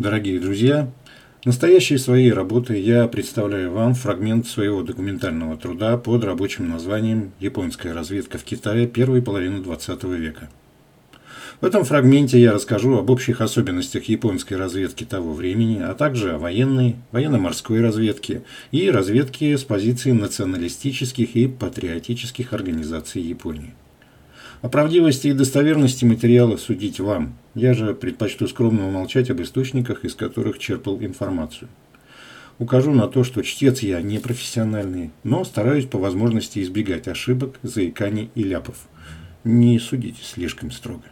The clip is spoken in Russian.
Дорогие друзья, настоящей своей работы я представляю вам фрагмент своего документального труда под рабочим названием «Японская разведка в Китае первой половины XX века». В этом фрагменте я расскажу об общих особенностях японской разведки того времени, а также о военной, военно-морской разведке и разведке с позиции националистических и патриотических организаций Японии. О правдивости и достоверности материала судить вам. Я же предпочту скромно умолчать об источниках, из которых черпал информацию. Укажу на то, что чтец я не профессиональный, но стараюсь по возможности избегать ошибок, заиканий и ляпов. Не судите слишком строго.